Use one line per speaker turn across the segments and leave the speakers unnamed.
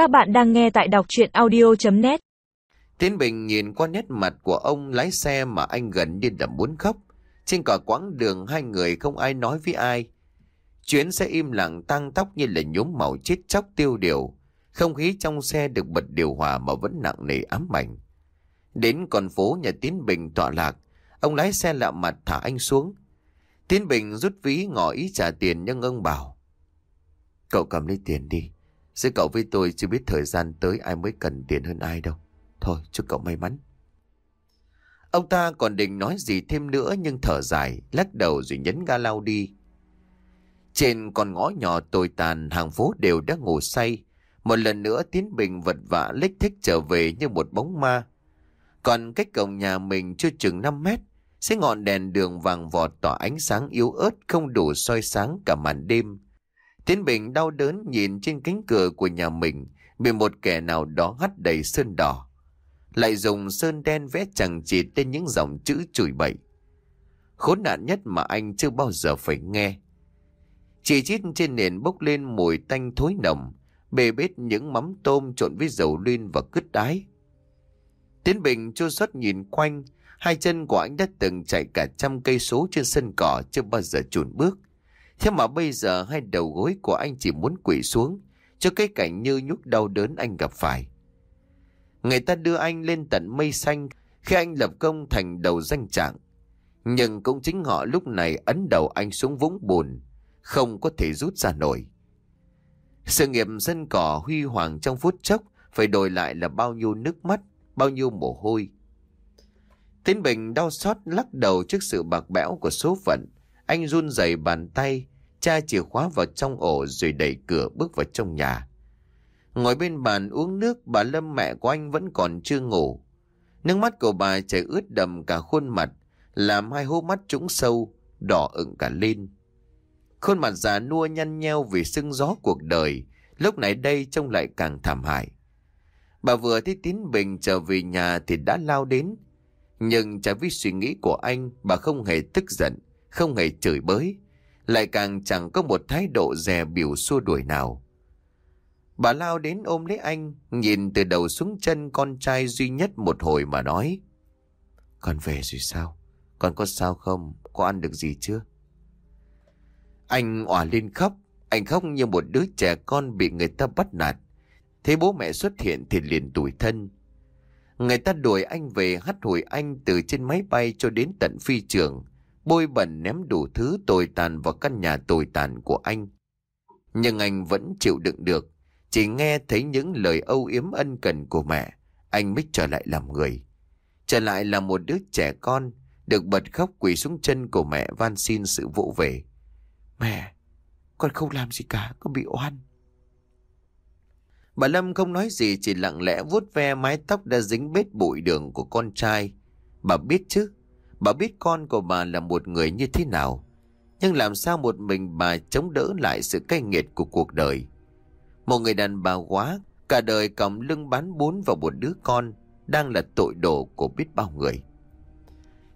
Các bạn đang nghe tại đọc chuyện audio.net
Tiến Bình nhìn qua nét mặt của ông lái xe mà anh gần như là muốn khóc. Trên cả quãng đường hai người không ai nói với ai. Chuyến xe im lặng tăng tóc như là nhúm màu chết chóc tiêu điều. Không khí trong xe được bật điều hòa mà vẫn nặng nề ám ảnh. Đến con phố nhà Tiến Bình tọa lạc, ông lái xe lạ mặt thả anh xuống. Tiến Bình rút ví ngỏ ý trả tiền nhưng ông bảo. Cậu cầm lấy tiền đi. Giữa cậu với tôi chưa biết thời gian tới ai mới cần tiền hơn ai đâu. Thôi chúc cậu may mắn. Ông ta còn định nói gì thêm nữa nhưng thở dài, lắc đầu rồi nhấn ga lao đi. Trên con ngõ nhỏ tồi tàn, hàng phố đều đã ngủ say. Một lần nữa Tiến Bình vật vã lích thích trở về như một bóng ma. Còn cách cổng nhà mình chưa chừng 5 mét, sẽ ngọn đèn đường vàng vọt tỏa ánh sáng yếu ớt không đủ soi sáng cả màn đêm. Tiến Bình đau đớn nhìn trên cánh cửa của nhà mình bị một kẻ nào đó hắt đầy sơn đỏ. Lại dùng sơn đen vẽ chẳng chịt lên những dòng chữ chửi bậy. Khốn nạn nhất mà anh chưa bao giờ phải nghe. Chỉ chít trên nền bốc lên mùi tanh thối nồng, bề bết những mắm tôm trộn với dầu luyên và cứt đái. Tiến Bình chua xót nhìn quanh, hai chân của anh đã từng chạy cả trăm cây số trên sân cỏ chưa bao giờ chùn bước. Thế mà bây giờ hai đầu gối của anh chỉ muốn quỷ xuống cho cái cảnh như nhúc đau đớn anh gặp phải. Người ta đưa anh lên tận mây xanh khi anh lập công thành đầu danh trạng. Nhưng cũng chính họ lúc này ấn đầu anh xuống vũng bùn, không có thể rút ra nổi. Sự nghiệp dân cỏ huy hoàng trong phút chốc phải đổi lại là bao nhiêu nước mắt, bao nhiêu mồ hôi. Tiến Bình đau xót lắc đầu trước sự bạc bẽo của số phận. Anh run rẩy bàn tay, cha chìa khóa vào trong ổ rồi đẩy cửa bước vào trong nhà. Ngồi bên bàn uống nước, bà Lâm mẹ của anh vẫn còn chưa ngủ. Nước mắt của bà chảy ướt đầm cả khuôn mặt, làm hai hố mắt trũng sâu, đỏ ửng cả lên. Khuôn mặt già nua nhăn nheo vì sưng gió cuộc đời, lúc này đây trông lại càng thảm hại. Bà vừa thấy Tín Bình trở về nhà thì đã lao đến. Nhưng trái với suy nghĩ của anh, bà không hề tức giận, không hề chửi bới, lại càng chẳng có một thái độ dè biểu xua đuổi nào. Bà lao đến ôm lấy anh, nhìn từ đầu xuống chân con trai duy nhất một hồi mà nói. Con về rồi sao? Con có sao không? Có ăn được gì chưa? Anh òa lên khóc, anh khóc như một đứa trẻ con bị người ta bắt nạt. Thế bố mẹ xuất hiện thì liền tủi thân. Người ta đuổi anh về hắt hồi anh từ trên máy bay cho đến tận phi trường, bôi bẩn ném đủ thứ tồi tàn vào căn nhà tồi tàn của anh. Nhưng anh vẫn chịu đựng được, chỉ nghe thấy những lời âu yếm ân cần của mẹ, anh mới trở lại làm người. Trở lại là một đứa trẻ con, được bật khóc quỳ xuống chân của mẹ van xin sự vỗ về. Mẹ, con không làm gì cả, con bị oan. Bà Lâm không nói gì chỉ lặng lẽ vuốt ve mái tóc đã dính bết bụi đường của con trai. Bà biết chứ, bà biết con của bà là một người như thế nào. Nhưng làm sao một mình bà chống đỡ lại sự cay nghiệt của cuộc đời. Một người đàn bà quá, cả đời còng lưng bán bún vào một đứa con, đang là tội đồ của biết bao người.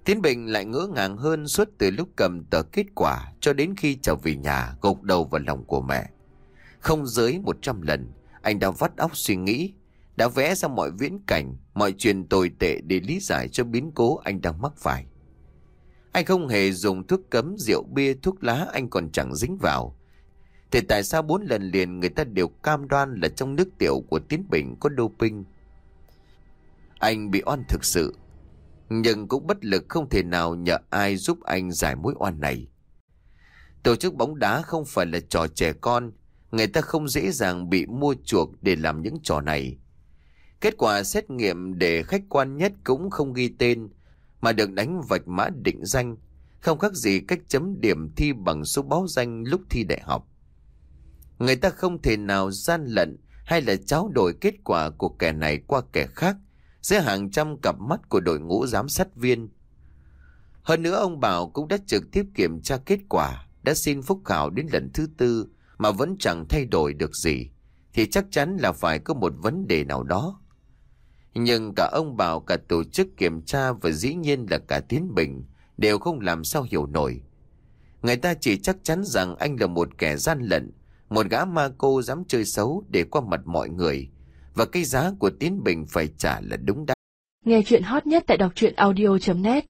Tiến Bình lại ngỡ ngàng hơn suốt từ lúc cầm tờ kết quả cho đến khi trở về nhà gục đầu vào lòng của mẹ. Không dưới một trăm lần, anh đã vắt óc suy nghĩ, đã vẽ ra mọi viễn cảnh, mọi chuyện tồi tệ để lý giải cho biến cố anh đang mắc phải. Anh không hề dùng thuốc cấm, rượu bia, thuốc lá anh còn chẳng dính vào. Thì tại sao bốn lần liền người ta đều cam đoan là trong nước tiểu của Tiến Bình có doping? Anh bị oan thực sự, nhưng cũng bất lực không thể nào nhờ ai giúp anh giải mối oan này. Tổ chức bóng đá không phải là trò trẻ con, người ta không dễ dàng bị mua chuộc để làm những trò này. Kết quả xét nghiệm để khách quan nhất cũng không ghi tên, mà được đánh vạch mã định danh, không khác gì cách chấm điểm thi bằng số báo danh lúc thi đại học. Người ta không thể nào gian lận hay là tráo đổi kết quả của kẻ này qua kẻ khác giữa hàng trăm cặp mắt của đội ngũ giám sát viên. Hơn nữa ông Bảo cũng đã trực tiếp kiểm tra kết quả, đã xin phúc khảo đến lần thứ tư mà vẫn chẳng thay đổi được gì, thì chắc chắn là phải có một vấn đề nào đó. Nhưng cả ông Bảo, cả tổ chức kiểm tra và dĩ nhiên là cả Tiến Bình đều không làm sao hiểu nổi. Người ta chỉ chắc chắn rằng anh là một kẻ gian lận, một gã ma cô dám chơi xấu để qua mặt mọi người, và cái giá của Tiến Bình phải trả là đúng đắn.
Nghe chuyện hot nhất tại đọc truyện audio.net